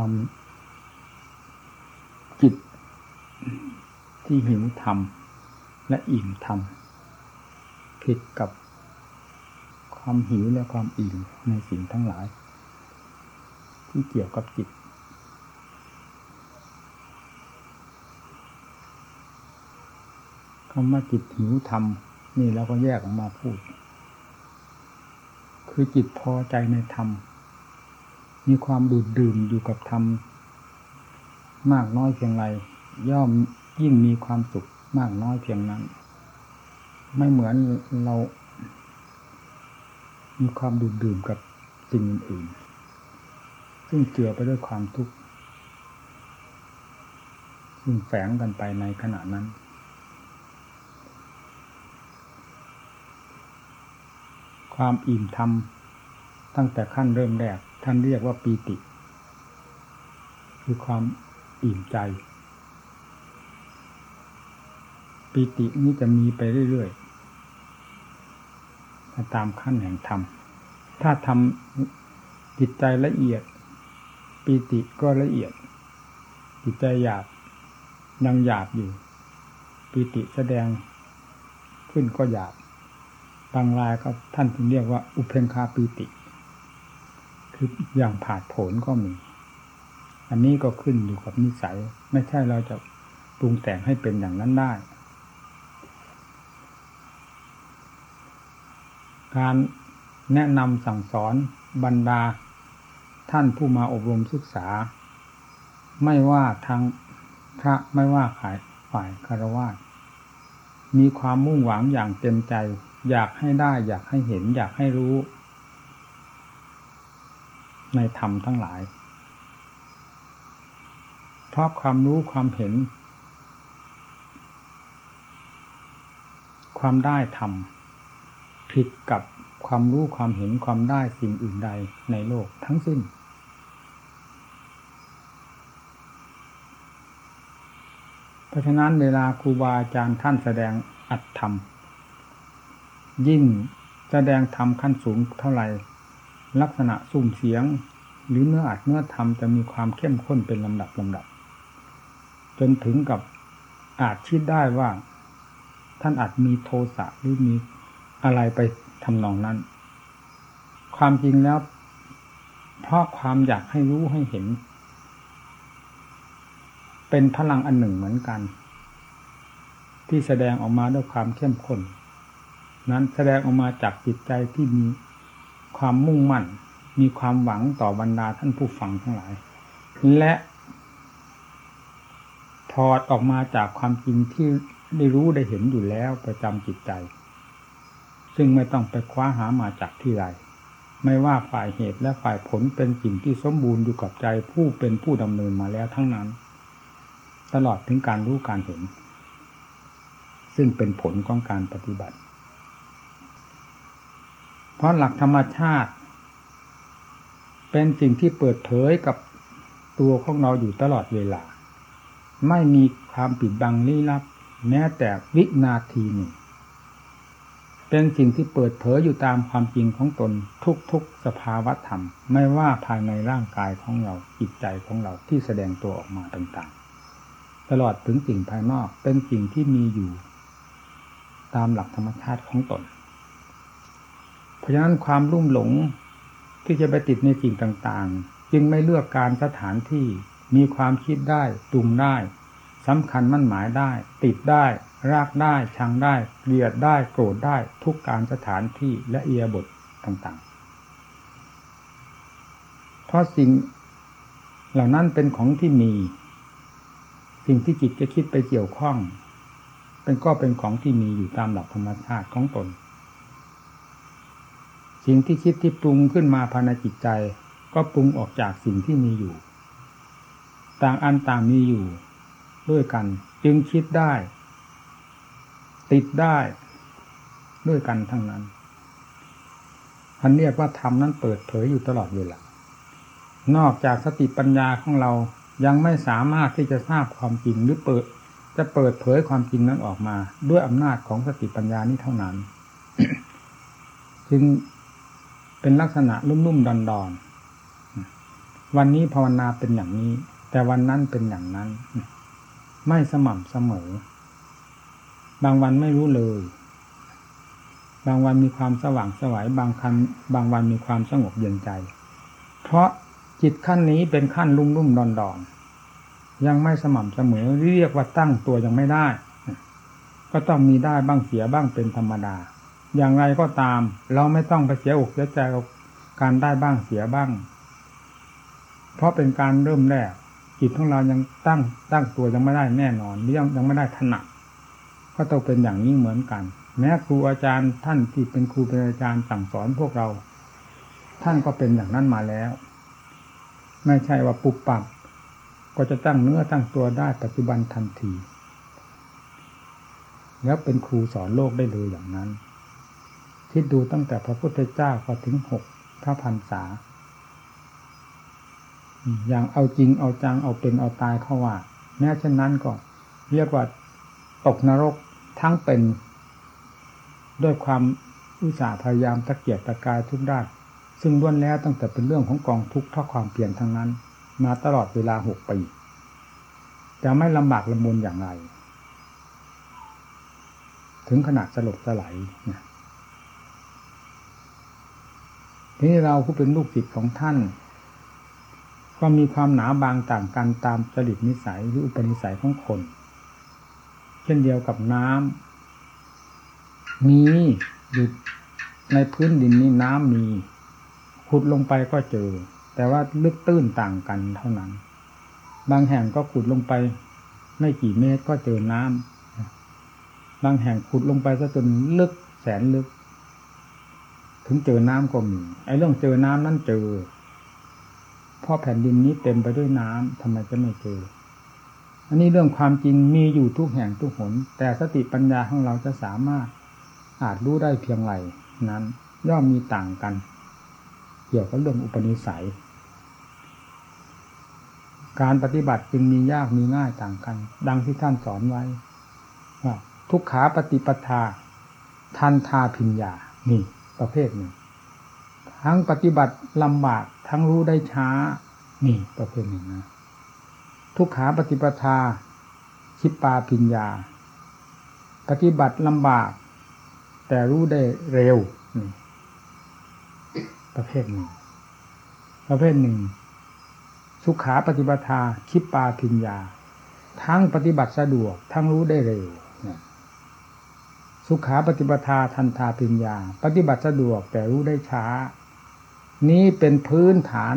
ความจิตที่หิวธรรม และอิ่มธรรมผิดกับความหิวและความอิ่มในสิ่งทั้งหลาย ที่เกี่ยวกับจิต คำว่าจิตหิวธรรม นี่เราก็แยกออกมาพูด คือจิตพอใจในธรรม มีความดูดดื่มอยู่กับธรรมมากน้อยเพียงไรย่อมยิ่งมีความสุขมากน้อยเพียงนั้น ไม่เหมือนเรา มีความดูดดื่มกับสิ่งอื่น ซึ่งเจือไปด้วยความทุกข์ซึ่งแฝงกันไปในขณะนั้นความอิ่มธรรมตั้งแต่ขั้นเริ่มแรก ท่านเรียกว่าปีติ คือความอิ่มใจ ปีตินี้จะมีไปเรื่อยๆตามขั้นแห่งธรรม ถ้าทำจิตใจละเอียด ปีติก็ละเอียด จิตใจหยาบยังหยาบอยู่ ปีติแสดงขึ้นก็หยาบบางรายก็ท่านถึงเรียกว่า อุเพนคาปีติ คืออย่างผาดโผนก็มี อันนี้ก็ขึ้นอยู่กับนิสัย ไม่ใช่เราจะปรุงแต่งให้เป็นอย่างนั้นได้ การแนะนำสั่งสอนบรรดา ท่านผู้มาอบรมศึกษา ไม่ว่าทางพระไม่ว่าฝ่ายฝ่ายคารวะมีความมุ่งหวังอย่างเต็มใจ อยากให้ได้ อยากให้เห็น อยากให้รู้ ในธรรมทั้งหลาย เพราะความรู้ความเห็น ความได้ธรรมผิดกับความรู้ความเห็นความได้สิ่งอื่นใดในโลกทั้งสิ้น เพราะฉะนั้นเวลาครูบาอาจารย์ท่านแสดงอัตธรรม ยิ่งแสดงธรรมขั้นสูงเท่าไหร่ ลักษณะสุ่มเสียง หรือเนื้ออัดเนื้อธรรมจะมีความเข้มข้นเป็นลำดับลำดับ จนถึงกับอาจคิดได้ว่า ท่านอาจมีโทสะหรือมีอะไรไปทำนองนั้น ความจริงแล้ว เพราะความอยากให้รู้ให้เห็น เป็นพลังอันหนึ่งเหมือนกัน ที่แสดงออกมาด้วยความเข้มข้นนั้นแสดงออกมาจากจิตใจที่มี ความมุ่งมั่น มีความหวังต่อบรรดาท่านผู้ฟังทั้งหลาย และถอดออกมาจากความจริงที่ได้รู้ได้เห็นอยู่แล้วประจำจิตใจ ซึ่งไม่ต้องไปคว้าหามาจากที่ใดไม่ว่าฝ่ายเหตุและฝ่ายผลเป็นสิ่งที่สมบูรณ์อยู่กับใจผู้เป็นผู้ดำเนินมาแล้วทั้งนั้น ตลอดถึงการรู้การเห็น ซึ่งเป็นผลของการปฏิบัติ เพราะหลักธรรมชาติ เป็นสิ่งที่เปิดเผยกับตัวของเราอยู่ตลอดเวลา ไม่มีความปิดบังลี้ลับ แม้แต่วินาทีหนึ่งเป็นสิ่งที่เปิดเผยอยู่ตามความจริงของตนทุกๆสภาวะธรรม ไม่ว่าภายในร่างกายของเราจิตใจของเราที่แสดงตัวออกมาต่างๆ ตลอดถึงสิ่งภายนอกเป็นสิ่งที่มีอยู่ ตามหลักธรรมชาติของตน ราะฉะนั้นความรุ่มหลงที่จะไปติดในสิ่งต่างๆ จึงไม่เลือกการสถานที่มีความคิดได้ปรุงได้สำคัญมั่นหมายได้ ติดได้รากได้ชังได้เกลียดได้โกรธได้ทุกการสถานที่และเอียบทต่างๆ เพราะสิ่งเหล่านั้นเป็นของที่มี สิ่งที่จิตจะคิดไปเกี่ยวข้อง เป็นก็เป็นของที่มีอยู่ตามหลักธรรมชาติของตน สิ่งที่คิดที่ปรุงขึ้นมาภายในจิตใจ ก็ปรุงออกจากสิ่งที่มีอยู่ ต่างอันต่างมีอยู่ ด้วยกัน จึงคิดได้ ติดได้ด้วยกันทั้งนั้นอันเรียกว่าธรรมนั้นเปิดเผยอยู่ตลอดเวลานอกจากสติปัญญาของเรายังไม่สามารถที่จะทราบความจริงหรือเปิด จะเปิดเผยความจริงนั้นออกมา ด้วยอำนาจของสติปัญญานี้เท่านั้น จึง เป็นลักษณะลุ่มๆดอนๆ วันนี้ภาวนาเป็นอย่างนี้ แต่วันนั้นเป็นอย่างนั้น ไม่สม่ำเสมอ บางวันไม่รู้เลย บางวันมีความสว่างสวายบางคันบางวันมีความสงบเย็นใจ เพราะจิตขั้นนี้เป็นขั้นลุ่มลุ่มดอนดอนยังไม่สม่ำเสมอเรียกว่าตั้งตัวยังไม่ได้ ก็ต้องมีได้บ้างเสียบ้างเป็นธรรมดา อย่างไรก็ตาม เราไม่ต้องไปเสียอกเสียใจกับการได้บ้างเสียบ้าง เพราะเป็นการเริ่มแรกจิตของเรายังตั้งตั้งตัวยังไม่ได้แน่นอนยังยังไม่ได้ถนัดก็ต้องเป็นอย่างนี้เหมือนกัน แม้ครูอาจารย์ท่านที่เป็นครูเป็นอาจารย์สั่งสอนพวกเรา ท่านก็เป็นอย่างนั้นมาแล้ว ไม่ใช่ว่าปุบปับก็จะตั้งเนื้อตั้งตัวได้ปัจจุบันทันที แล้วเป็นครูสอนโลกได้เลยอย่างนั้น คิดดูตั้งแต่พระพุทธเจ้าก็ถึงหกพระพันษา อย่างเอาจริงเอาจังเอาเป็นเอาตายเข้าว่า แม้เช่นนั้นก็เรียกว่าตกนรกทั้งเป็น ด้วยความอุตสาห์พยายามตะเกียบตะกายทุกด้านซึ่งล้วนแล้วตั้งแต่เป็นเรื่องของกองทุกข์ท่าความเปลี่ยนทั้งนั้น มาตลอดเวลาหกปีจะไม่ลำบากลำบนอย่างไร ถึงขนาดสลบสลายนะ ทีนี้เราผู้เป็นลูกศิษย์ของท่าน ก็มีความหนาบางต่างกันตามจริตนิสัยหรืออุปนิสัยของคน เช่นเดียวกับน้ำมีอยู่ในพื้นดินนี้น้ำมีขุดลงไปก็เจอ แต่ว่าลึกตื้นต่างกันเท่านั้น บางแห่งก็ขุดลงไป ไม่กี่เมตรก็เจอน้ำบางแห่งขุดลงไปซะจนลึกแสนลึก ถึงเจอน้ำก็มีไอ้เรื่องเจอน้ำนั่นเจอเพราะแผ่นดินนี้เต็มไปด้วยน้ำทำไมจะไม่เจอ อันนี้เรื่องความจริงมีอยู่ทุกแห่งทุกหน แต่สติปัญญาของเราจะสามารถอาจรู้ได้เพียงไรนั้น ย่อมมีต่างกัน เกี่ยวกับเรื่องอุปนิสัย การปฏิบัติจึงมียากมีง่ายต่างกัน ดังที่ท่านสอนไว้ว่าทุกขาปฏิปทาทันทาพิญญานี่ ประเภทหนึ่ง ทั้งปฏิบัติลำบากทั้งรู้ได้ช้า นี่ประเภทหนึ่งนะ ทุกขาปฏิปทาคิปปาพิญญา ปฏิบัติลำบาก แต่รู้ได้เร็วนี่ประเภทหนึ่ง ประเภทหนึ่ง สุขาปฏิปทาคิปปาพิญญา ทั้งปฏิบัติสะดวก ทั้งรู้ได้เร็ว สุขาปฏิปทาทันทาปิญญา ปฏิบัติสะดวกแต่รู้ได้ช้า นี้เป็นพื้นฐาน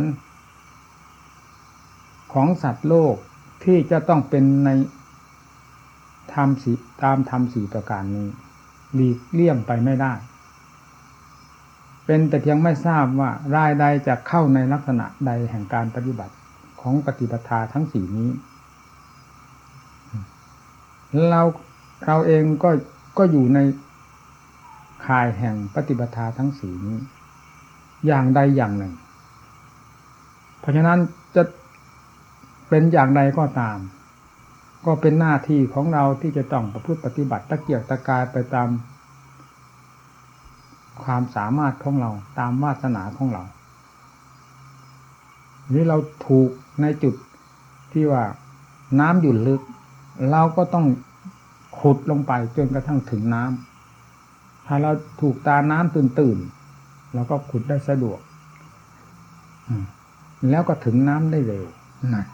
ของสัตว์โลกที่จะต้องเป็นในธรรมสีตามธรรมสีประการนี้หลีกเลี่ยงไปไม่ได้ เป็นแต่เพียงไม่ทราบว่ารายใดจะเข้าในลักษณะใดแห่งการปฏิบัติของปฏิปทาทั้งสี่นี้ เราเราเองก็ ก็อยู่ในข่ายแห่งปฏิบัติทั้งสีนี้ อย่างใดอย่างหนึ่ง เพราะฉะนั้นจะเป็นอย่างใดก็ตาม ก็เป็นหน้าที่ของเราที่จะต้องประพฤติปฏิบัติตะเกียกตะกายไปตาม ความสามารถของเราตามวาสนาของเรานี่เราถูกในจุดที่ว่าน้ำหยุดลึก เราก็ต้อง ขุดลงไปจนกระทั่งถึงน้ำถ้าเราถูกตาน้ำตื่นตื่นเราก็ขุดได้สะดวกแล้วก็ถึงน้ำได้เร็วนะ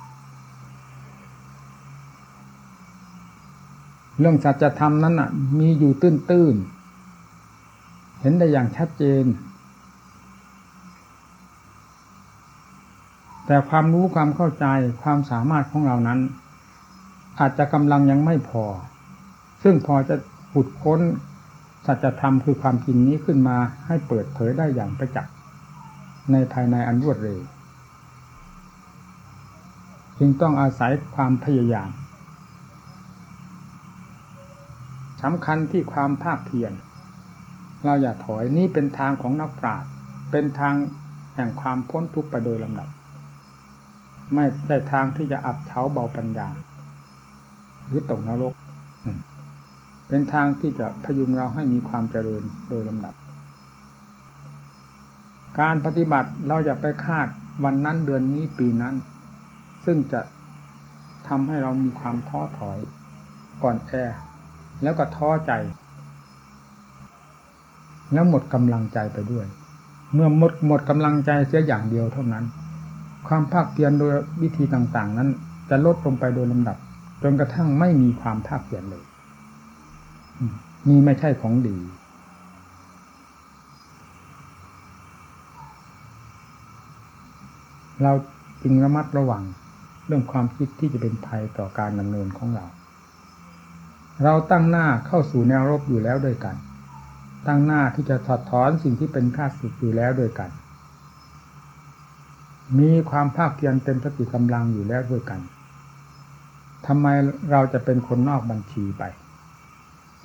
เรื่องสัจธรรมนั้นอะ มีอยู่ตื้นตื้นเห็นได้อย่างชัดเจน แต่ความรู้ความเข้าใจความสามารถของเรานั้น อาจจะกำลังยังไม่พอ ซึ่งพอจะขุดค้นสัจธรรมคือความจริงนี้ขึ้นมาให้เปิดเผยได้อย่างประจักษ์ในภายในอันรวดเร็วจึงต้องอาศัยความพยายามสำคัญที่ความภาคเพียรเราอย่าถอยนี่เป็นทางของนักปราชญ์เป็นทางแห่งความพ้นทุกข์ไปโดยลำดับ ไม่ได้ทางที่จะอับเท้าเบาปัญญา หรือตกนรก เป็นทางที่จะพยุงเราให้มีความเจริญโดยลำดับ การปฏิบัติเราจะไปคาดวันนั้นเดือนนี้ปีนั้น ซึ่งจะทำให้เรามีความท้อถอยก่อนแอแล้วก็ท้อใจ แล้วหมดกำลังใจไปด้วย เมื่อหมดหมดกำลังใจเสียอย่างเดียวเท่านั้น ความภาคเพียรโดยวิธีต่างๆ นั้น จะลดลงไปโดยลำดับ จนกระทั่งไม่มีความภาคเพียรเลย นี่ไม่ใช่ของดี เราจึงระมัดระวังเรื่องความคิดที่จะเป็นภัยต่อการดำเนินของเรา เราตั้งหน้าเข้าสู่แนวรบอยู่แล้วด้วยกัน ตั้งหน้าที่จะถอดถอนสิ่งที่เป็นข้าศึกอยู่แล้วด้วยกัน มีความภาคเพียรเต็มสติกำลังอยู่แล้วด้วยกันทำไมเราจะเป็นคนนอกบัญชีไป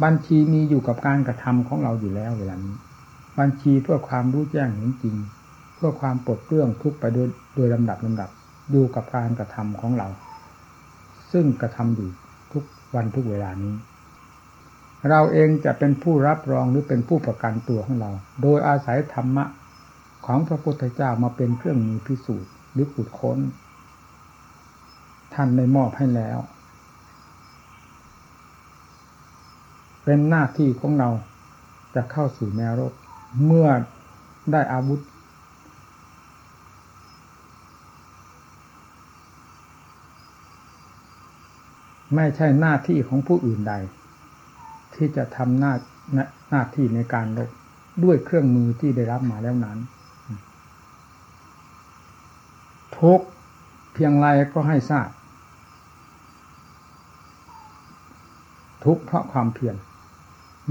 บัญชีมีอยู่กับการกระทำของเราอยู่แล้วเวลานี้ บัญชีเพื่อความรู้แจ้งเห็นจริง เพื่อความปลดเปลื้องทุกไปโดยโดยลำดับลำดับอยู่กับการกระทำของเรา ซึ่งกระทำอยู่ทุกวันทุกเวลานี้ เราเองจะเป็นผู้รับรองหรือเป็นผู้ประกันตัวของเรา โดยอาศัยธรรมะของพระพุทธเจ้ามาเป็นเครื่องมือพิสูจน์หรือขุดค้นท่านได้มอบให้แล้ว เป็นหน้าที่ของเราจะเข้าสู่แนวรบเมื่อได้อาวุธ ไม่ใช่หน้าที่ของผู้อื่นใด ที่จะทำหน้าหน้าที่ในการรบด้วยเครื่องมือที่ได้รับมาแล้วนั้น ทุกเพียงไรก็ให้ทราบ ทุกเพราะความเพียร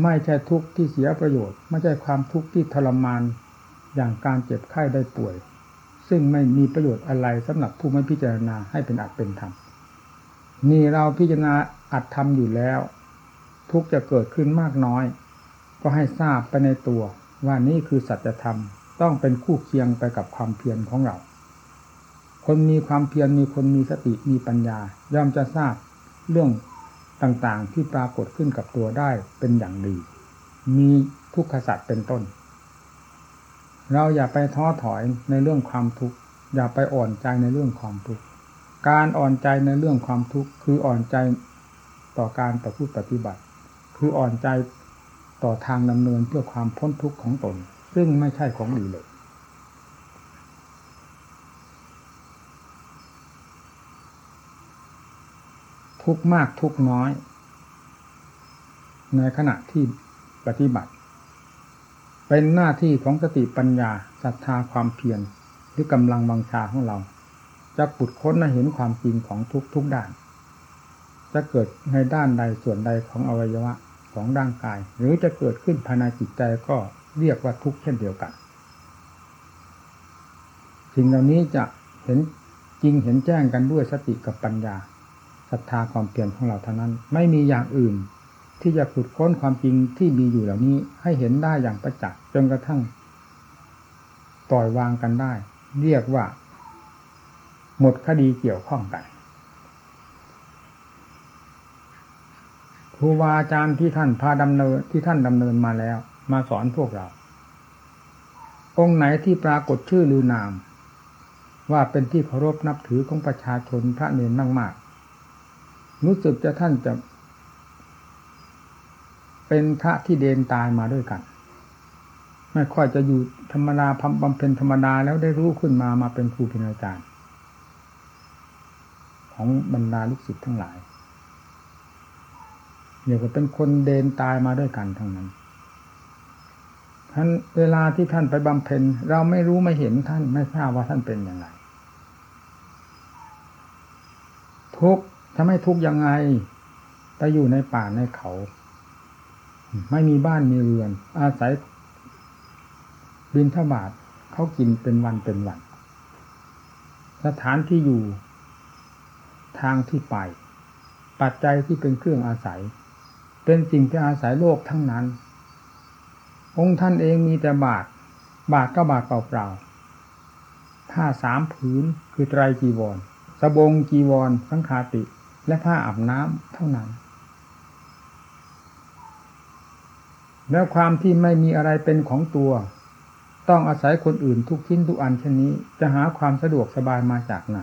ไม่ใช่ทุกที่เสียประโยชน์ ไม่ใช่ความทุกข์ที่ทรมานอย่างการเจ็บไข้ได้ป่วย ซึ่งไม่มีประโยชน์อะไรสำหรับผู้ไม่พิจารณาให้เป็นอัตเป็นธรรมนี่เราพิจารณาอัดทำอยู่แล้ว ทุกจะเกิดขึ้นมากน้อย ก็ให้ทราบไปในตัวว่านี่คือสัจธรรมต้องเป็นคู่เคียงไปกับความเพียรของเรา คนมีความเพียรมีคนมีสติมีปัญญา ย่อมจะทราบเรื่อง ต่างๆ ที่ปรากฏขึ้นกับตัวได้เป็นอย่างดี มีทุกขสัตว์เป็นต้น เราอย่าไปท้อถอยในเรื่องความทุกข์อย่าไปอ่อนใจในเรื่องความทุกข์การอ่อนใจในเรื่องความทุกข์คืออ่อนใจต่อการต่อผู้ปฏิบัติ คืออ่อนใจต่อทางดำเนินเพื่อความพ้นทุกข์ของตน ซึ่งไม่ใช่ของดีเลย ทุกมากทุกน้อย ในขณะที่ปฏิบัติ เป็นหน้าที่ของสติปัญญาศรัทธาความเพียรหรือกำลังวังชาของเรา จะปุดค้นและเห็นความจริงของทุกทุกด้าน จะเกิดในด้านใดส่วนใดของอวัยวะของร่างกาย หรือจะเกิดขึ้นภายในจิตใจก็เรียกว่าทุกเช่นเดียวกันสิ่งเหล่านี้จะเห็นจริงเห็นแจ้งกันด้วยสติกับปัญญา ศรัทธาความเปลี่ยนของเราเท่านั้น ไม่มีอย่างอื่น ที่จะขุดค้นความจริงที่มีอยู่เหล่านี้ ให้เห็นได้อย่างประจักษ์จนกระทั่งปล่อยวางกันได้ เรียกว่า หมดคดีเกี่ยวข้องกันครูบาอาจารย์ที่ท่านพาดำเนินที่ท่านดำเนินมาแล้ว มาสอนพวกเรา องค์ไหนที่ปรากฏชื่อลือนาม ว่าเป็นที่เคารพนับถือของประชาชนพระเนรมาก รู้สึกจะท่านจะ เป็นพระที่เดนตายมาด้วยกัน ไม่ค่อยจะอยู่ธรรมดาพบำเพ็ญธรรมดาแล้วได้รู้ขึ้นมามาเป็นครูเป็นอาจารย์ ของบรรดาลูกศิษย์ทั้งหลายเดี๋ยวก็เป็นคนเดินตายมาด้วยกันทั้งนั้นท่านเวลาที่ท่านไปบำเพ็ญเราไม่รู้ไม่เห็นท่านไม่ทราบว่าท่านเป็นอย่างไรทุก ทำให้ทุกยังไงไปอยู่ในป่าในเขา ไม่มีบ้านมีเรือน อาศัยบินทบาทเขากินเป็นวันเป็นวัน สถานที่อยู่ ทางที่ไป ปัจจัยที่เป็นเครื่องอาศัย เป็นสิ่งที่อาศัยโลกทั้งนั้น องค์ท่านเองมีแต่บาท บาทก็บาทเปล่าๆผ้าสามผืนคือไตรจีวร สบงจีวร สังขาติ และผ้าอาบน้ำเท่านั้น แล้วความที่ไม่มีอะไรเป็นของตัว ต้องอาศัยคนอื่นทุกชิ้นทุกอันเช่นนี้ จะหาความสะดวกสบายมาจากไหน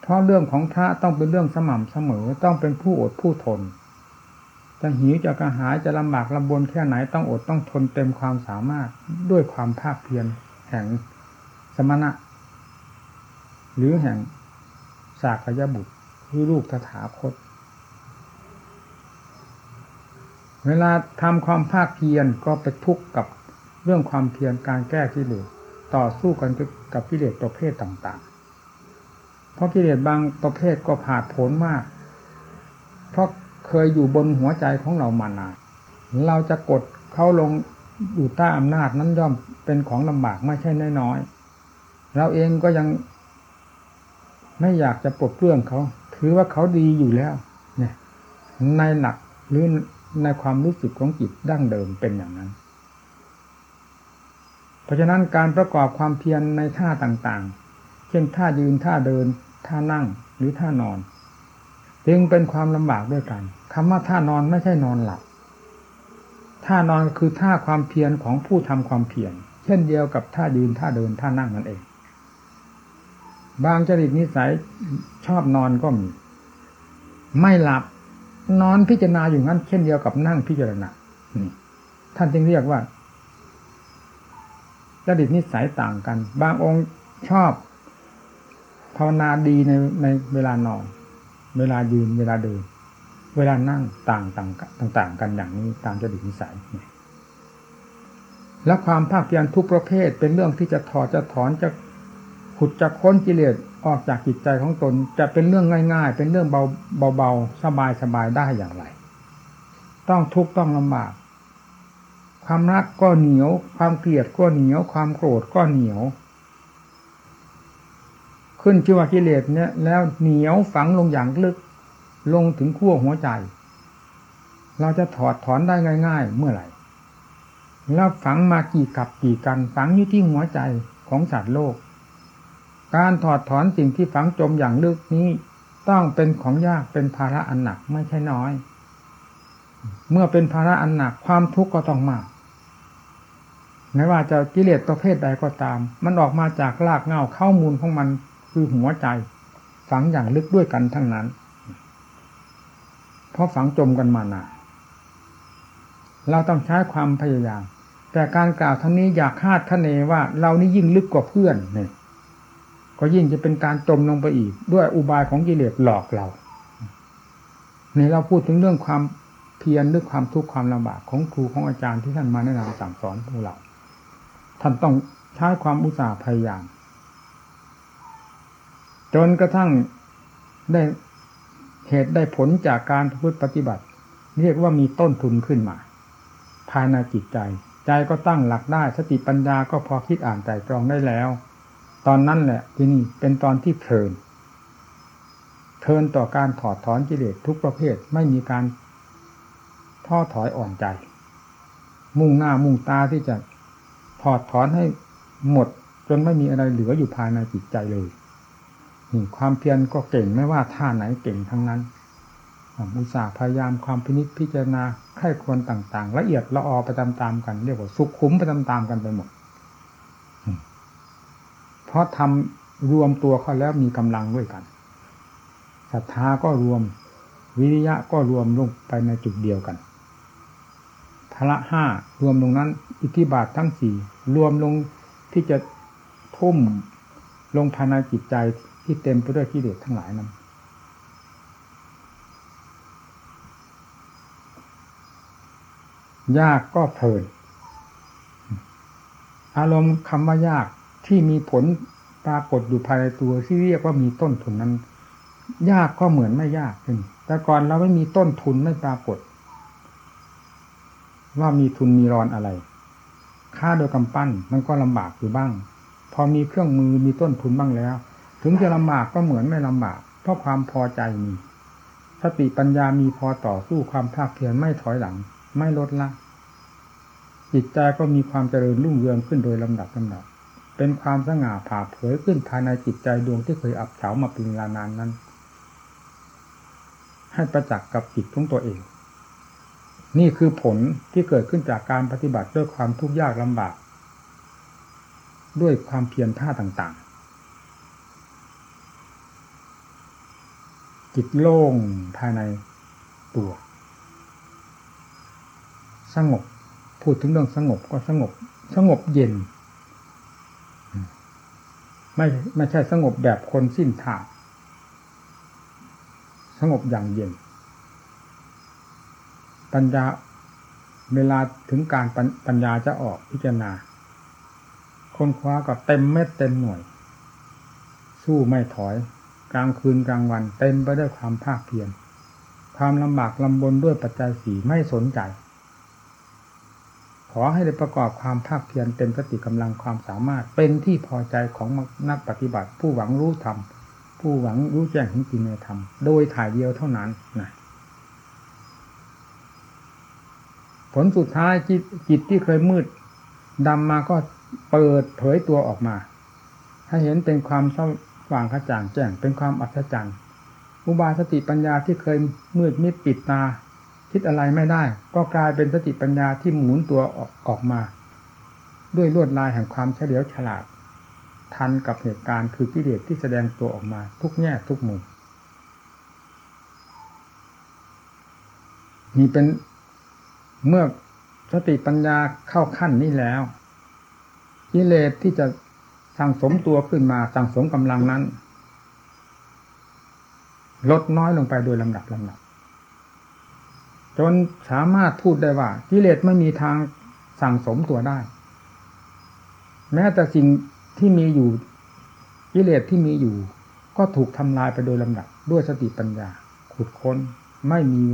เพราะเรื่องของพระต้องเป็นเรื่องสม่ำเสมอต้องเป็นผู้อดผู้ทน จะหิวจะกระหายจะลำบากลำบนแค่ไหนต้องอดต้องทนเต็มความสามารถด้วยความภาคเพียรแห่งสมณะ หรือแห่ง สากยบุตรคือลูกตถาคต เวลาทำความภาคเพียรก็ไปทุกข์กับเรื่องความเพียรการแก้กิเลสต่อสู้กันกับกิเลสประเภทต่างๆ เพราะกิเลสบางประเภทก็ผาดโผนมาก เพราะเคยอยู่บนหัวใจของเรามานาน เราจะกดเขาลงอยู่ใต้อำนาจนั้นย่อมเป็นของลำบากไม่ใช่น้อยๆเราเองก็ยัง ไม่อยากจะปลดเปลื้องเขา ถือว่าเขาดีอยู่แล้ว เนี่ย ในหลักหรือในความรู้สึกของจิตดั้งเดิมเป็นอย่างนั้น เพราะฉะนั้นการประกอบความเพียรในท่าต่างๆ เช่นท่ายืนท่าเดิน ท่านั่งหรือท่านอน จึงเป็นความลำบากด้วยกันคำว่าท่านอนไม่ใช่นอนหลับท่านอนคือท่าความเพียรของผู้ทำความเพียรเช่นเดียวกับท่ายืนท่าเดินท่านั่งนั่นเอง บางจริตนิสัยชอบนอนก็มี ไม่หลับนอนพิจารณาอยู่งั้น เช่นเดียวกับนั่งพิจารณาท่านจึงเรียกว่าจริตนิสัยต่างกัน บางองค์ชอบภาวนาดีในในเวลานอน เวลายืนเวลาเดิน เวลานั่งต่างต่างต่างกันอย่างนี้ตามจดิตนิสัยและความภาคเพียรทุกประเภทเป็นเรื่องที่จะถอดจะถอนจะ ขุดจะค้นกิเลสออกจากจิตใจของตน จะเป็นเรื่องง่าย ๆ เป็นเรื่องเบาเบาๆสบายๆได้อย่างไร ต้องทุกข์ต้องลำบากความรักก็เหนียว ความเกลียดก็เหนียว ความโกรธก็เหนียว ขึ้นชื่อว่ากิเลสเนี่ย แล้วเหนียวฝังลงอย่างลึก ลงถึงขั้วหัวใจ เราจะถอดถอนได้ง่าย ๆ เมื่อไหร่ แล้วฝังมากี่กับกี่กันฝังอยู่ที่หัวใจของสัตว์โลก การถอดถอนสิ่งที่ฝังจมอย่างลึกนี้ ต้องเป็นของยากเป็นภาระอันหนักไม่ใช่น้อย เมื่อเป็นภาระอันหนักความทุกข์ก็ต้องมากไม่ว่าจะกิเลสประเภทใดก็ตาม มันออกมาจากรากเงาเข้ามูลของมันคือหัวใจ ฝังอย่างลึกด้วยกันทั้งนั้น เพราะฝังจมกันมานานเราต้องใช้ความพยายาม แต่การกล่าวทั้งนี้อยากคาดคะเนว่าเรานี่ยิ่งลึกกว่าเพื่อนเนี่ย ก็ยิ่งจะเป็นการจมลงไปอีก ด้วยอุบายของกิเลสหลอกเราในเราพูดถึงเรื่องความเพียรหรือความทุกข์ความลำบากของครูของอาจารย์ที่ท่านมาแนะนำสั่งสอนพวกเราท่านต้องใช้ความอุตสาห์พยายาม จนกระทั่งได้เหตุได้ผลจากการพูดปฏิบัติ เรียกว่ามีต้นทุนขึ้นมา ภายในจิตใจ ใจก็ตั้งหลักได้สติปัญญาก็พอคิดอ่านใจตรองได้แล้ว ตอนนั้นแหละที่นี่เป็นตอนที่เพลินเพลินต่อการถอดถอนกิเลสทุกประเภทไม่มีการท้อถอยอ่อนใจ มุ่งหน้ามุ่งตาที่จะถอดถอนให้หมด จนไม่มีอะไรเหลืออยู่ภายในจิตใจเลยนี่ความเพียรก็เก่งไม่ว่าท่าไหนเก่งทั้งนั้นอุตสาห์พยายามความพินิจพิจารณาไข้ควรต่าง ๆ ละเอียดละออไปตามๆกัน เรียกว่าสุขคุ้มไปตามๆกันไปหมด เพราะทำรวมตัวเข้าแล้วมีกำลังด้วยกันศรัทธาก็รวม วิริยะก็รวมลงไปในจุดเดียวกันพละห้ารวมลงนั้น อิทธิบาททั้งสี่รวมลงที่จะทุ่มลงภายในจิตใจที่เต็มไปด้วยกิเลสทั้งหลายนั้นยากก็เพลิน อารมณ์คำว่ายาก ที่มีผลปรากฏอยู่ภายในตัวที่เรียกว่ามีต้นทุนนั้น ยากก็เหมือนไม่ยากขึ้น แต่ก่อนเราไม่มีต้นทุนไม่ปรากฏ ว่ามีทุนมีรอนอะไร ค่าโดยกำปั้นมันก็ลำบากอยู่บ้าง พอมีเครื่องมือมีต้นทุนบ้างแล้ว ถึงจะลำบากก็เหมือนไม่ลำบาก เพราะความพอใจมีสติปัญญามีพอต่อสู้ความภาคเพียรไม่ถอยหลัง ไม่ลดละ จิตใจก็มีความเจริญรุ่งเรืองขึ้นโดยลำดับลำดับ เป็นความสง่าผ่าเผยขึ้นภายในจิตใจดวงที่เคยอับเฉามาเป็นเวลานานนั้น ให้ประจักษ์กับจิตของตัวเอง นี่คือผลที่เกิดขึ้นจากการปฏิบัติด้วยความทุกข์ยากลำบาก ด้วยความเพียรท่าต่างๆ จิตโล่งภายในตัว สงบ พูดถึงเรื่องสงบก็สงบ สงบเย็น ไม่ไม่ใช่สงบแบบคนสิ้นทาง สงบอย่างเย็น ปัญญาเวลาถึงการปัญญาจะออกพิจารณาคนคว้าก็เต็มเม็ดเต็มหน่วย สู้ไม่ถอย กลางคืนกลางวัน เต็มไปด้วยความภาคเพียรความลำบากลำบนด้วยปัจจัยสีไม่สนใจ ขอให้ได้ประกอบความภาคเพียรเต็มสติกำลังความสามารถ เป็นที่พอใจของนักปฏิบัติ ผู้หวังรู้ธรรมผู้หวังรู้แจ้งจริงในธรรมโดยถ่ายเดียวเท่านั้นนะผลสุดท้ายจิตจิตที่เคยมืดดำมาก็เปิดเผยตัวออกมา ให้เห็นเป็นความสว่างกระจ่างแจ้งเป็นความอัศจรรย์ อุบาสติปัญญาที่เคยมืดมิดปิดตา คิดอะไรไม่ได้ ก็กลายเป็นสติปัญญาที่หมุนตัวออกออกมา ด้วยลวดลายแห่งความเฉลียวฉลาด ทันกับเหตุการณ์คือกิเลสที่แสดงตัวออกมา ทุกแง่ทุกมุมนี่เป็นเมื่อสติปัญญาเข้าขั้นนี้แล้วกิเลสที่จะสั่งสมตัวขึ้นมาสั่งสมกำลังนั้น ลดน้อยลงไปโดยลำดับลำดับ จนสามารถพูดได้ว่ากิเลสไม่มีทางสั่งสมตัวได้ แม้แต่สิ่งที่มีอยู่กิเลสที่มีอยู่ ก็ถูกทำลายไปโดยลำดับด้วยสติปัญญา ขุดค้นไม่มี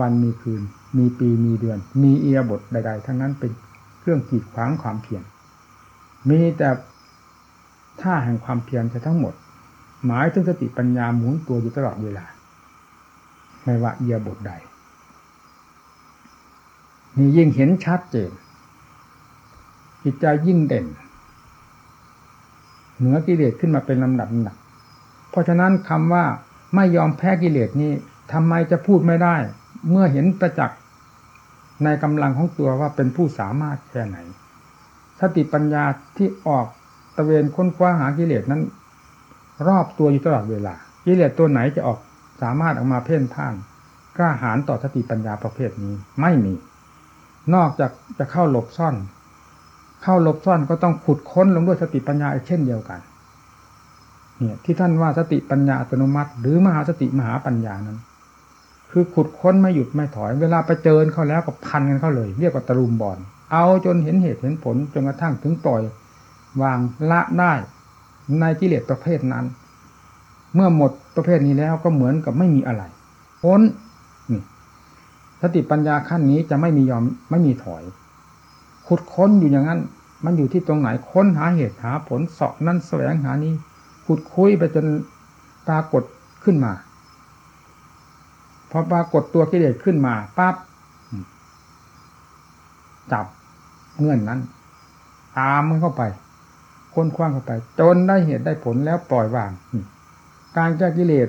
วันมีคืน มีปีมีเดือน มีเอียบทใด ๆ ทั้งนั้นเป็นเครื่องกีดขวางความเพียรมีแต่ท่าแห่งความเพียรจะทั้งหมด หมายถึงสติปัญญาหมุนตัวอยู่ตลอดเวลา ไม่ว่าเอียบทใด นี่ยิ่งเห็นชัดเจนจิตใจยิ่งเด่น เหนือกิเลสขึ้นมาเป็นลำดับหนัก เพราะฉะนั้นคำว่าไม่ยอมแพ้กิเลสนี้ทำไมจะพูดไม่ได้ เมื่อเห็นประจักษ์ในกำลังของตัวว่าเป็นผู้สามารถแค่ไหน สติปัญญาที่ออกตะเวนค้นคว้าหากิเลสนั้น รอบตัวอยู่ตลอดเวลา กิเลสตัวไหนจะออกสามารถออกมาเพ่นพ่านกล้าหาญต่อสติปัญญาประเภทนี้ไม่มี นอกจากจะเข้าหลบซ่อน เข้าหลบซ่อนก็ต้องขุดค้นลงด้วยสติปัญญาเช่นเดียวกัน เนี่ยที่ท่านว่าสติปัญญาอัตโนมัติ หรือมหาสติมหาปัญญานั้น คือขุดค้นไม่หยุดไม่ถอย เวลาไปเจอเข้าแล้วก็พันกันเข้าเลย เรียกว่าตะลุมบอลเอาจนเห็นเหตุเห็นผลจนกระทั่งถึงปล่อยวางละได้ในกิเลสประเภทนั้น เมื่อหมดประเภทนี้แล้วก็เหมือนกับไม่มีอะไรพ้น สติปัญญาขั้นนี้จะไม่มียอมไม่มีถอย ขุดค้นอยู่อย่างนั้น มันอยู่ที่ตรงไหนค้นหาเหตุหาผลเสาะนั่นแสวงหานี้ขุดคุยไปจนปรากฏขึ้นมา พอปรากฏตัวกิเลสขึ้นมาปั๊บจับเงื่อนนั้น ตามมันเข้าไป ค้นคว้างเข้าไป จนได้เหตุได้ผลแล้วปล่อยวาง การแก้กิเลส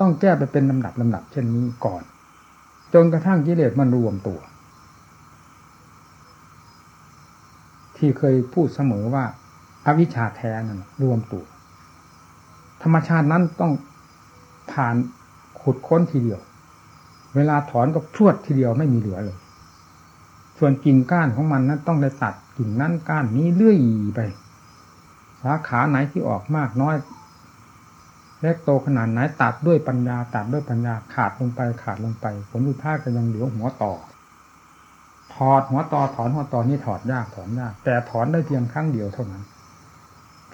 ต้องแก้ไปเป็นลำดับลำดับ เช่นนี้ก่อน จนกระทั่งกิเลสมันรวมตัว ที่เคยพูดเสมอว่าอาวิชชาแท้นั้นรวมตัว ธรรมชาตินั้นต้องผ่านขุดค้นทีเดียว เวลาถอนก็พรวดทีเดียวไม่มีเหลือเลย ส่วนกิ่งก้านของมันนั้นต้องได้ตัดกิ่งนั้นก้านนี้เลื่อยไป สาขาไหนที่ออกมากน้อย เล็กโตขนาดไหนตัดด้วยปัญญาตัดด้วยปัญญาขาดลงไปขาดลงไป ผลสุดท้าก็ยังเหลือหัวต่อ ถอดหัวต่อถอนหัวตอนี่ถอดยากถอนยาก แต่ถอนได้เพียงครั้งเดียวเท่านั้น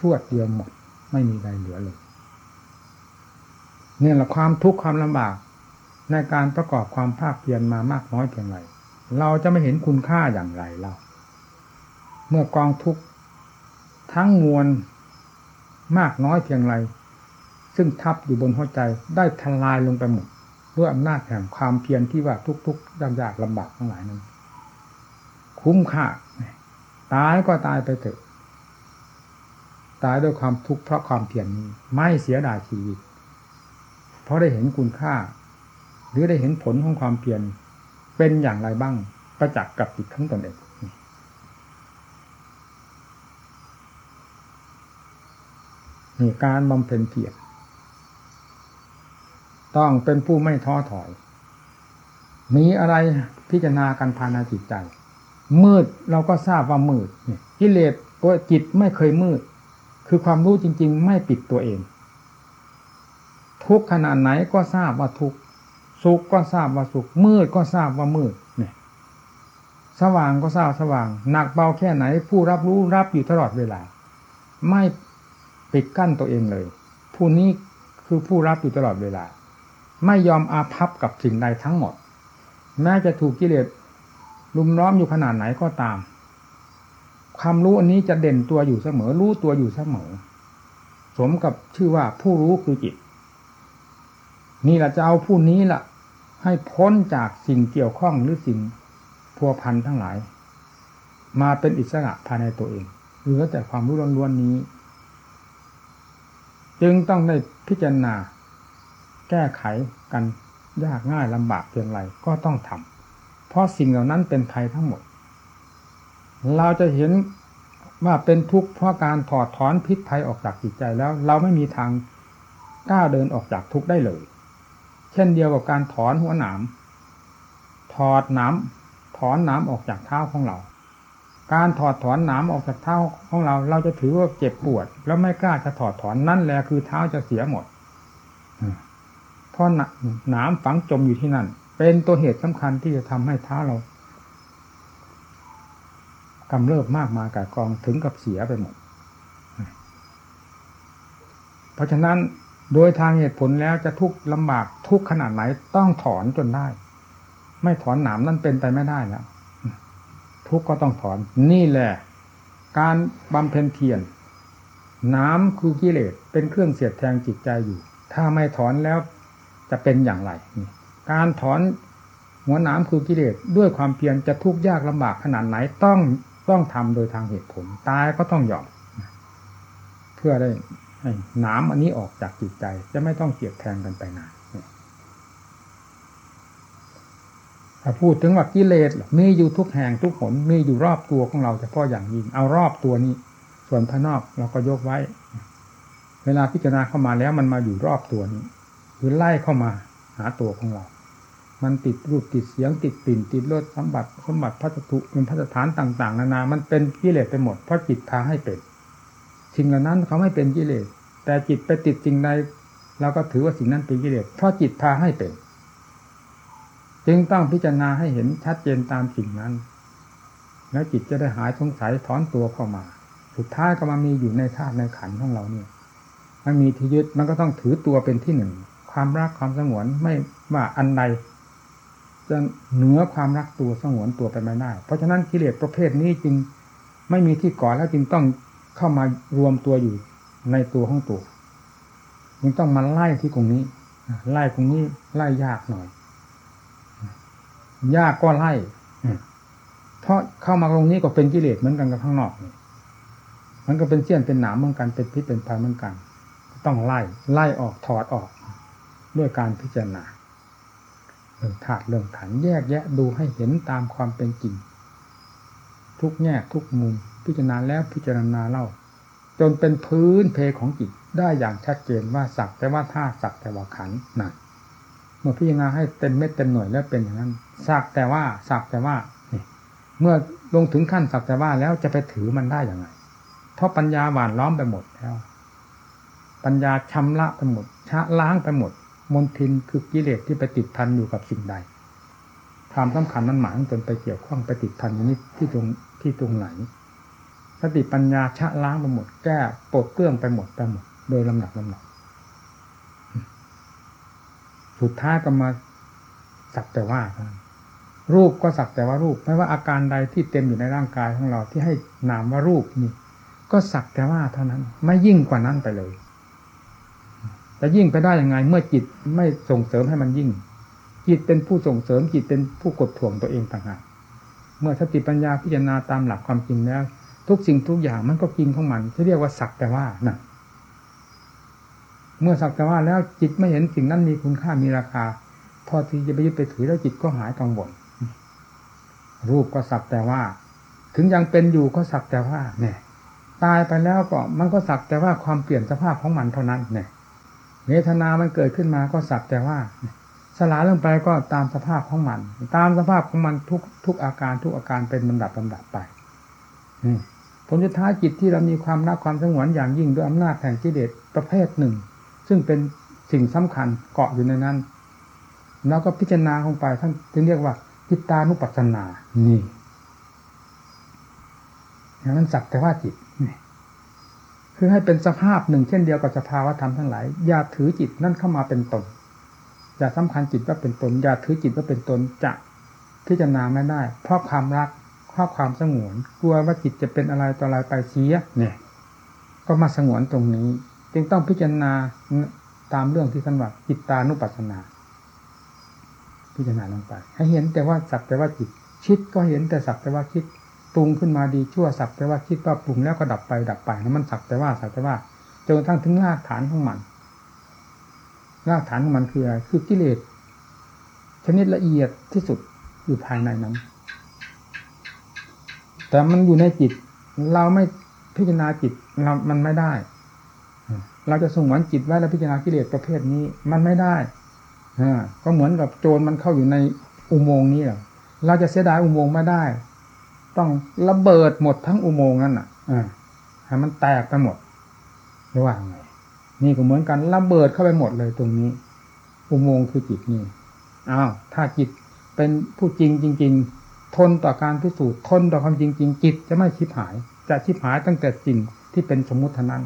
ทวดเดียวหมด ไม่มีอะไรเหลือเลยเนี่ยแหละความทุกข์ความลำบาก ในการประกอบความภาคเพียรมามากน้อยเพียงไรเราจะไม่เห็นคุณค่าอย่างไรเรา เมื่อกองทุกข์ทั้งมวลมากน้อยเพียงไร ซึ่งทับอยู่บนหัวใจได้ทลายลงไปหมดด้วยอำนาจแห่งความเพียรที่ว่าทุกๆยากๆลำบากทั้งหลายนั้น คุ้มค่าตายก็ตายไปเถอะ ตายด้วยความทุกข์เพราะความเพียรนี้ ไม่เสียดายชีวิต เพราะได้เห็นคุณค่า หรือได้เห็นผลของความเพียรเป็นอย่างไรบ้างประจักษ์กับจิตของตนเองนี่การบำเพ็ญเพียร ต้องเป็นผู้ไม่ท้อถอย มีอะไรพิจารณากันภายในจิตใจ มืดเราก็ทราบว่ามืดเนี่ยกิเลสตัวจิตไม่เคยมืด คือความรู้จริง ๆ ไม่ปิดตัวเอง ทุกขนาดไหนก็ทราบว่าทุกสุขก็ทราบว่าสุข มืดก็ทราบว่ามืดเนี่ยสว่างก็ทราบสว่าง หนักเบาแค่ไหน ผู้รับรู้รับอยู่ตลอดเวลา ไม่ปิดกั้นตัวเองเลย ผู้นี้คือผู้รับอยู่ตลอดเวลา ไม่ยอมอาภัพกับสิ่งใดทั้งหมด แม้จะถูกกิเลสลุมล้อมอยู่ขนาดไหนก็ตาม ความรู้อันนี้จะเด่นตัวอยู่เสมอ รู้ตัวอยู่เสมอ สมกับชื่อว่าผู้รู้คือจิต นี่แหละจะเอาผู้นี้ล่ะ ให้พ้นจากสิ่งเกี่ยวข้องหรือสิ่งพัวพันทั้งหลาย มาเป็นอิสระภายในตัวเองเหลือแต่ความรู้ล้วนๆนี้ จึงต้องได้พิจารณา แก้ไขกันยากง่ายลำบากเพียงไรก็ต้องทำเพราะสิ่งเหล่านั้นเป็นภัยทั้งหมด เราจะเห็นว่าเป็นทุกข์เพราะการถอดถอนพิษภัยออกจากจิตใจแล้ว เราไม่มีทางก้าวเดินออกจากทุกข์ได้เลย เช่นเดียวกับการถอนหัวหนามถอดหนามถอนหนามออกจากเท้าของเรา การถอดถอนหนามออกจากเท้าของเรา เราจะถือว่าเจ็บปวด แล้วไม่กล้าจะถอดถอนนั่นแหละคือเท้าจะเสียหมด เพราะหนามฝังจมอยู่ที่นั่น เป็นตัวเหตุสำคัญที่จะทำให้เท้าเรากำเริบมากมายกายกองถึงกับเสียไปหมด เพราะฉะนั้นโดยทางเหตุผลแล้วจะทุกข์ลำบากทุกขนาดไหนต้องถอนจนได้ ไม่ถอนหนามนั่นเป็นไปไม่ได้แล้วทุกข์ก็ต้องถอน นี่แหละ การบำเพ็ญเพียรน้ำคือกิเลสเป็นเครื่องเสียดแทงจิตใจอยู่ ถ้าไม่ถอนแล้ว จะเป็นอย่างไร การถอนหัวน้ำคือกิเลสด้วยความเพียรจะทุกข์ยากลำบากขนาดไหนต้องต้องทำโดยทางเหตุผล ตายก็ต้องยอมเพื่อได้ห้น้ำอันนี้ออกจากจิตใจ จะไม่ต้องเสียดแทงกันไปนานถ้าพูดถึงว่ากิเลสมีอยู่ทุกแห่งทุกผลมีอยู่รอบตัวของเราเฉพาะอย่างยิ่งเอารอบตัวนี้ ส่วนภายนอกเราก็ยกไว้ เวลาพิจารณาเข้ามาแล้วมันมาอยู่รอบตัวนี้ คือไล่เข้ามาหาตัวของเรา มันติดรูปติดเสียงติดปิ่นติดรสสมบัติสมบัติพัสดุเป็นพัสถานต่าง ๆ นานา มันเป็นกิเลสไปหมดเพราะจิตพาให้เป็นสิ่งเหล่านั้นเขาไม่เป็นกิเลสแต่จิตไปติดสิ่งใดเราก็ถือว่าสิ่งนั้นเป็นกิเลสเพราะจิตพาให้เป็น จึงต้องพิจารณาให้เห็นชัดเจนตามสิ่งนั้น แล้วจิตจะได้หายสงสัยถอนตัวเข้ามา สุดท้ายก็มามีอยู่ในธาตุในขันของเราเนี่ยมันมีที่ยึดมันก็ต้องถือตัวเป็นที่หนึ่ง ความรักความสงวนไม่ว่าอันใดจะเหนือความรักตัวสงวนตัวไปไม่ได้ เพราะฉะนั้นกิเลสประเภทนี้จึงไม่มีที่ก่อแล้วจึงต้องเข้ามารวมตัวอยู่ในตัวของตัวจึงต้องมาไล่ที่ตรงนี้ไล่ตรงนี้ไล่ยากหน่อย ยากก็ไล่เพราะเข้ามาตรงนี้ก็เป็นกิเลสเหมือนกันกับข้างนอกมันก็เป็นเสี้ยนเป็นหนามเหมือนกันเป็นพิษเป็นภัยเหมือนกัน ต้องไล่ไล่ออกถอดออก ด้วยการพิจารณาเรื่องธาตุเรื่องขันแยกแยะดูให้เห็นตามความเป็นจริง ทุกแง่ทุกมุม พิจารณาแล้วพิจารณาเล่า จนเป็นพื้นเพของจิตได้อย่างชัดเจนว่าสักแต่ว่าธาตุสักแต่ว่าขันนั่นเมื่อพิจารณาให้เต็มเม็ดเต็มหน่วยแล้วเป็นอย่างนั้น สักแต่ว่าสักแต่ว่าเมื่อลงถึงขั้นสักแต่ว่าแล้วจะไปถือมันได้อย่างไรเพราะปัญญาหวานล้อมไปหมดแล้ว ปัญญาชำระไปหมดชะล้างไปหมด มนทินคือกิเลสที่ไปติดพันอยู่กับสิ่งใดความสำคัญนั้นหมายจนไปเกี่ยวข้องไปติดพันอยู่นี้ที่ตรงที่ตรงไหนสติปัญญาชะล้างไปหมดแก้ปลดเปลื้องไปหมดไปหมด โดยลำหนักลำหนักสุดท้ายก็มาสักแต่ว่า รูปก็สักแต่ว่ารูป ไม่ว่าอาการใดที่เต็มอยู่ในร่างกายของเราที่ให้นามว่ารูปนี่ ก็สักแต่ว่าเท่านั้น ไม่ยิ่งกว่านั้นไปเลย จะยิ่งไปได้ยังไง เมื่อจิตไม่ส่งเสริมให้มันยิ่ง จิตเป็นผู้ส่งเสริมจิตเป็นผู้กดถ่วงตัวเองต่างหากเมื่อสติปัญญาพิจารณาตามหลักความจริงแล้ว ทุกสิ่งทุกอย่างมันก็จริงของมันที่เรียกว่าสักแต่ว่านั่นเมื่อสักแต่ว่าแล้วจิตไม่เห็นสิ่งนั้นมีคุณค่ามีราคา พอที่จะไปยึดไปถือแล้วจิตก็หายกังวลรูปก็สักแต่ว่า ถึงยังเป็นอยู่ก็สักแต่ว่า เนี่ย ตายไปแล้วก็มันก็สักแต่ว่าความเปลี่ยนสภาพของมันเท่านั้นเนี่ย เวทนามันเกิดขึ้นมาก็สักแต่ว่า สลายลงไปก็ตามสภาพของมัน ตามสภาพของมันทุกทุกอาการทุกอาการเป็นลำดับลำดับไปผลสุดท้ายจิตที่เรามีความรักความสงวนอย่างยิ่งด้วยอำนาจแห่งกิเลสประเภทหนึ่ง ซึ่งเป็นสิ่งสำคัญเกาะอยู่ในนั้น แล้วก็พิจารณาลงไปท่านจึงเรียกว่าจิตตานุปัสสนา นี่อย่างนั้นสักแต่ว่าจิตนี่ คือให้เป็นสภาพหนึ่งเช่นเดียวกับสภาวะธรรมทั้งหลาย อย่าถือจิตนั่นเข้ามาเป็นตน อย่าสำคัญจิตว่าเป็นตน อย่าถือจิตว่าเป็นตนจะพิจารณาไม่ได้ เพราะความรักเพราะความสงวน กลัวว่าจิตจะเป็นอะไรต่ออะไรไปเสียเนี่ย ก็มาสงวนตรงนี้ จึงต้องพิจารณาตามเรื่องที่ท่านว่าจิตตานุปัสสนา พิจารณาลงไป ให้เห็นแต่ว่าสักแต่ว่าจิต คิดก็เห็นแต่สักแต่ว่าคิด ปรุงขึ้นมาดีชั่วสักแต่ว่าคิดว่าปรุงแล้วก็ดับไปดับไปแล้วมันสักแต่ว่าสักแต่ว่าจนกระทั่งถึงรากฐานของมันรากฐานของมันคืออะไรคือกิเลสชนิดละเอียดที่สุดอยู่ภายในนั้น แต่มันอยู่ในจิต เราไม่พิจารณาจิตเรามันไม่ได้ เราจะสงวนจิตไว้แล้วพิจารณากิเลสประเภทนี้ มันไม่ได้ก็เหมือนกับโจรมันเข้าอยู่ในอุโมงค์นี้เราจะเสียดายอุโมงค์ไม่ได้ ต้องระเบิดหมดทั้งอุโมงค์นั้นอะให้มันแตกไปหมดระหว่างไงนี่ก็เหมือนกันระเบิดเข้าไปหมดเลยตรงนี้ อุโมงค์คือจิตนี่อ้าวถ้าจิตเป็นผู้จริงจริง ๆ ทนต่อการพิสูจน์ทนต่อความจริงจริงจิตจะไม่ชิบหาย จะชิบหายตั้งแต่สิ่งที่เป็นสมมุติเท่านั้น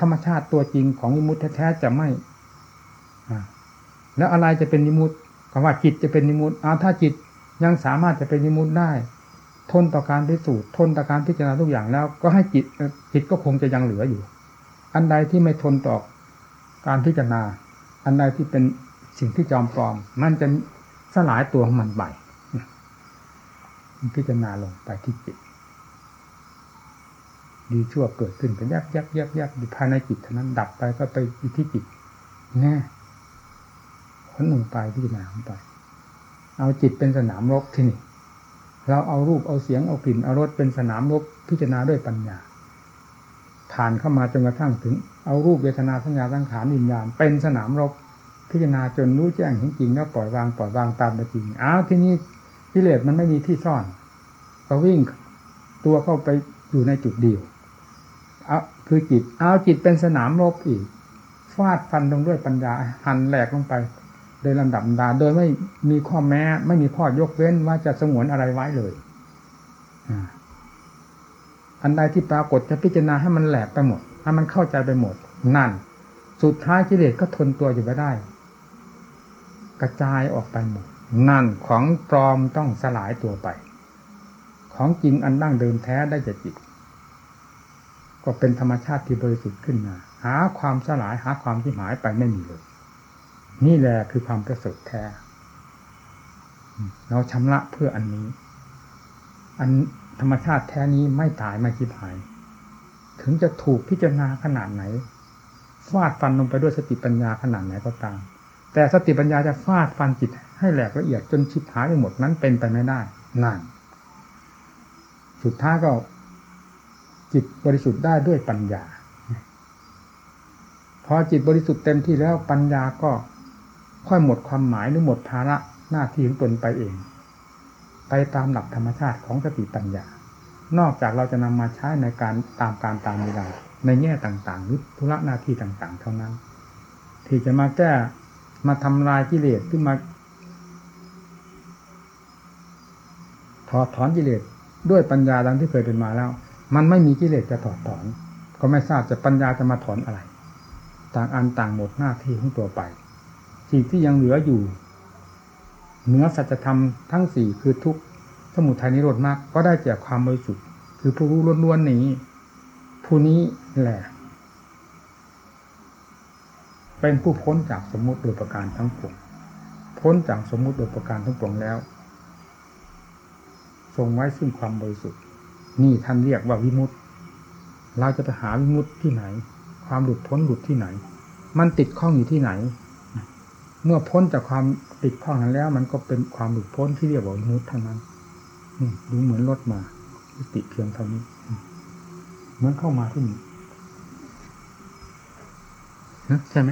ธรรมชาติตัวจริงของวิมุตแท้ๆจะไม่แล้วอะไรจะเป็นนิมุตคำว่าจิตจะเป็นนิมุตอ้าวถ้าจิตยังสามารถจะเป็นนิมุตได้ ทนต่อการพิสูจน์ทนต่อการพิจารณาทุกอย่างแล้ว ก็ให้จิตจิตก็คงจะยังเหลืออยู่ อันใดที่ไม่ทนต่อการพิจารณา อันใดที่เป็นสิ่งที่จอมปลอม มันจะสลายตัวของมันไปพิจารณาลงไปที่จิต ดีชั่วเกิดขึ้นเป็นยับยับยับยับอยู่ภายในจิตเท่านั้นดับไปก็ไปที่จิตแน่คนหนึ่งไปพิจารณาลงไป เอาจิตเป็นสนามรบที่นี่ เราเอารูปเอาเสียงเอากลิ่นเอารสเป็นสนามรบพิจารณาด้วยปัญญา ผ่านเข้ามาจนกระทั่งถึง เอารูปเวทนาสัญญาสังขารวิญญาณเป็นสนามรบพิจารณาจนรู้แจ้งจริงแล้วปล่อยวางปล่อยวางตามจริงอ้าวที่นี้กิเลสมันไม่มีที่ซ่อนก็วิ่งตัวเข้าไปอยู่ในจุดเดียวเอาคือจิตเอาจิตเป็นสนามรบอีกฟาดฟันลงด้วยปัญญาหันแหลกลงไป โดยลำดับดาโดยไม่มีข้อแม้ ไม่มีข้อยกเว้นว่าจะสงวนอะไรไว้เลยอันใดที่ปรากฏจะพิจารณาให้มันแหลกไปหมดให้มันเข้าใจไปหมด นั่น สุดท้ายกิเลสก็ทนตัวอยู่ไม่ได้ กระจายออกไปหมด นั่นของปลอมต้องสลายตัวไป ของจริงอันดั้งเดิมแท้ได้จะจิต ก็เป็นธรรมชาติที่บริสุทธิ์ขึ้นมา หาความสลายหาความที่หายไปไม่มีเลย นี่แหละคือความประเสริฐแท้เราชำระเพื่ออันนี้ อันธรรมชาติแท้นี้ไม่ตายไม่คิดหาย ถึงจะถูกพิจารณาขนาดไหนฟาดฟันลงไปด้วยสติปัญญาขนาดไหนก็ตาม แต่สติปัญญาจะฟาดฟันจิตให้แหลกละเอียดจนชิบหายไปหมดนั้นเป็นไปไม่ได้นั่นสุดท้ายก็จิตบริสุทธิ์ได้ด้วยปัญญา พอจิตบริสุทธิ์เต็มที่แล้วปัญญาก็ ค่อยหมดความหมายหรือหมดภาระหน้าที่ของตนไปเอง ไปตามหลักธรรมชาติของสติปัญญา นอกจากเราจะนำมาใช้ในการตามการตามเวลาในแง่ต่างๆหรือธุระหน้าที่ต่างๆ เท่านั้น ที่จะมาแก้มาทำลายกิเลสขึ้นมาถอดถอนกิเลสด้วยปัญญาดังที่เคยเป็นมาแล้ว มันไม่มีกิเลสจะถอดถอน ก็ไม่ทราบจะปัญญาจะมาถอนอะไร ต่างอันต่างหมดหน้าที่ของตัวไป สิ่งที่ยังเหลืออยู่เหนือสัจธรรมทั้งสี่คือทุกสมุทัยนิโรธมาก ก็ได้จากความบริสุทธิ์คือผู้รู้ล้วนๆนี้ ผู้นี้แหละ เป็นผู้พ้นจากสมมติโดยประการทั้งปวงพ้นจากสมมติโดยประการทั้งปวงแล้วทรงไว้ซึ่งความบริสุทธิ์ นี่ท่านเรียกว่าวิมุตติเราจะไปหาวิมุตติที่ไหน ความหลุดพ้นหลุดที่ไหน มันติดข้องอยู่ที่ไหน เมื่อพ้นจากความติดข้องนั้นแล้ว มันก็เป็นความหลุดพ้นที่เรียกว่ามุดเท่านั้นดูเหมือนลดมาติเพียงเท่านี้เหมือนเข้ามาที่นี่ใช่ไหม